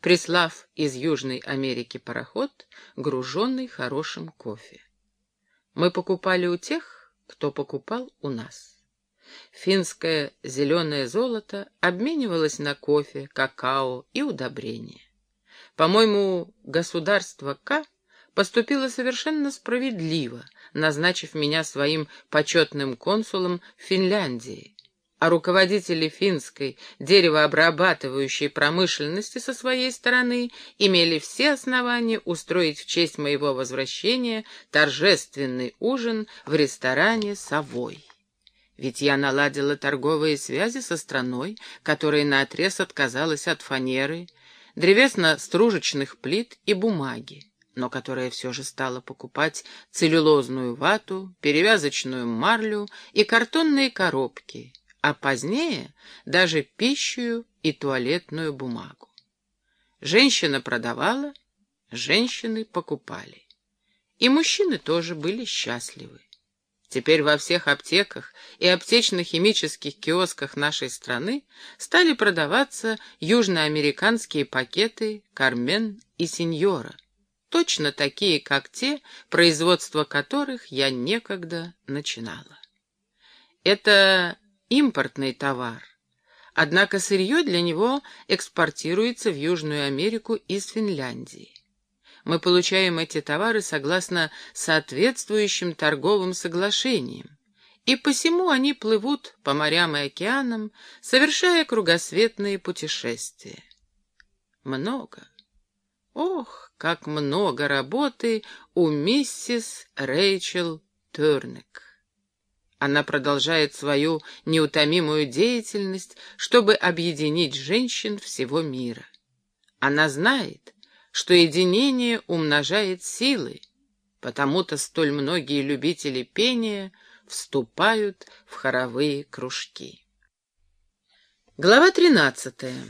прислав из Южной Америки пароход, груженный хорошим кофе. Мы покупали у тех, кто покупал у нас. Финское зеленое золото обменивалось на кофе, какао и удобрения. По-моему, государство К поступило совершенно справедливо, назначив меня своим почетным консулом Финляндии, а руководители финской деревообрабатывающей промышленности со своей стороны имели все основания устроить в честь моего возвращения торжественный ужин в ресторане «Совой». Ведь я наладила торговые связи со страной, которая наотрез отказалась от фанеры, древесно-стружечных плит и бумаги, но которая все же стала покупать целлюлозную вату, перевязочную марлю и картонные коробки, а позднее даже пищу и туалетную бумагу. Женщина продавала, женщины покупали. И мужчины тоже были счастливы. Теперь во всех аптеках и аптечно-химических киосках нашей страны стали продаваться южноамериканские пакеты «Кармен» и «Синьора», точно такие, как те, производство которых я некогда начинала. Это импортный товар, однако сырье для него экспортируется в Южную Америку из Финляндии мы получаем эти товары согласно соответствующим торговым соглашениям, и посему они плывут по морям и океанам, совершая кругосветные путешествия. Много, ох, как много работы у миссис Рэйчел Тернек. Она продолжает свою неутомимую деятельность, чтобы объединить женщин всего мира. Она знает, что единение умножает силы, потому-то столь многие любители пения вступают в хоровые кружки. Глава тринадцатая.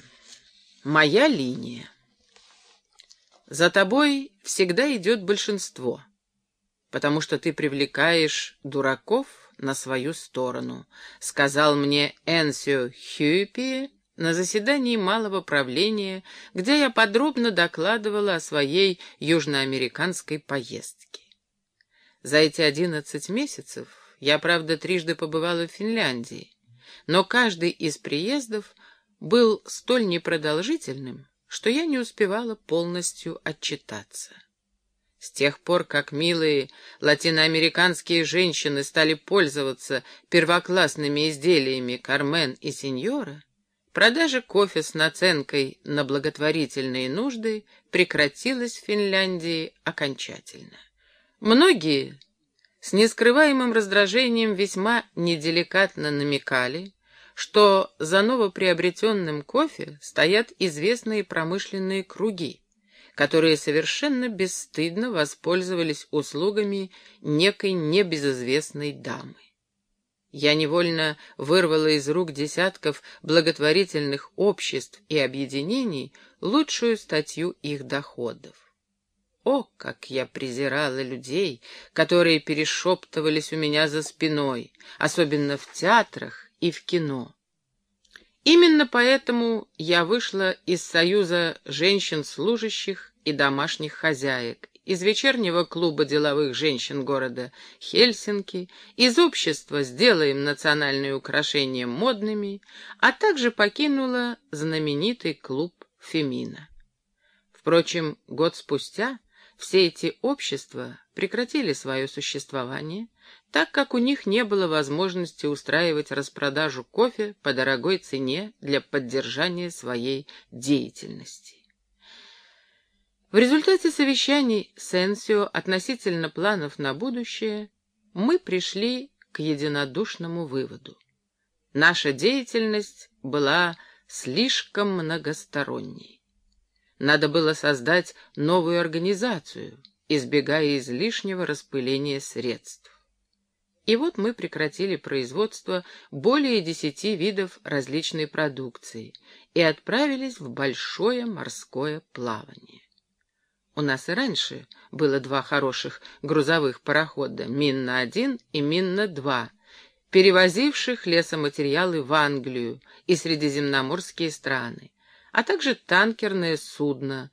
Моя линия. За тобой всегда идет большинство, потому что ты привлекаешь дураков на свою сторону, сказал мне Энсио Хьюпи на заседании малого правления, где я подробно докладывала о своей южноамериканской поездке. За эти одиннадцать месяцев я, правда, трижды побывала в Финляндии, но каждый из приездов был столь непродолжительным, что я не успевала полностью отчитаться. С тех пор, как милые латиноамериканские женщины стали пользоваться первоклассными изделиями Кармен и Сеньора, Продажа кофе с наценкой на благотворительные нужды прекратилась в Финляндии окончательно. Многие с нескрываемым раздражением весьма неделикатно намекали, что за новоприобретенным кофе стоят известные промышленные круги, которые совершенно бесстыдно воспользовались услугами некой небезызвестной дамы. Я невольно вырвала из рук десятков благотворительных обществ и объединений лучшую статью их доходов. О, как я презирала людей, которые перешептывались у меня за спиной, особенно в театрах и в кино. Именно поэтому я вышла из Союза женщин-служащих и домашних хозяек из вечернего клуба деловых женщин города Хельсинки, из общества «Сделаем национальные украшения модными», а также покинула знаменитый клуб «Фемина». Впрочем, год спустя все эти общества прекратили свое существование, так как у них не было возможности устраивать распродажу кофе по дорогой цене для поддержания своей деятельности. В результате совещаний с Энсио относительно планов на будущее мы пришли к единодушному выводу. Наша деятельность была слишком многосторонней. Надо было создать новую организацию, избегая излишнего распыления средств. И вот мы прекратили производство более десяти видов различной продукции и отправились в большое морское плавание. У нас и раньше было два хороших грузовых парохода, Минна-1 и Минна-2, перевозивших лесоматериалы в Англию и средиземноморские страны, а также танкерное судно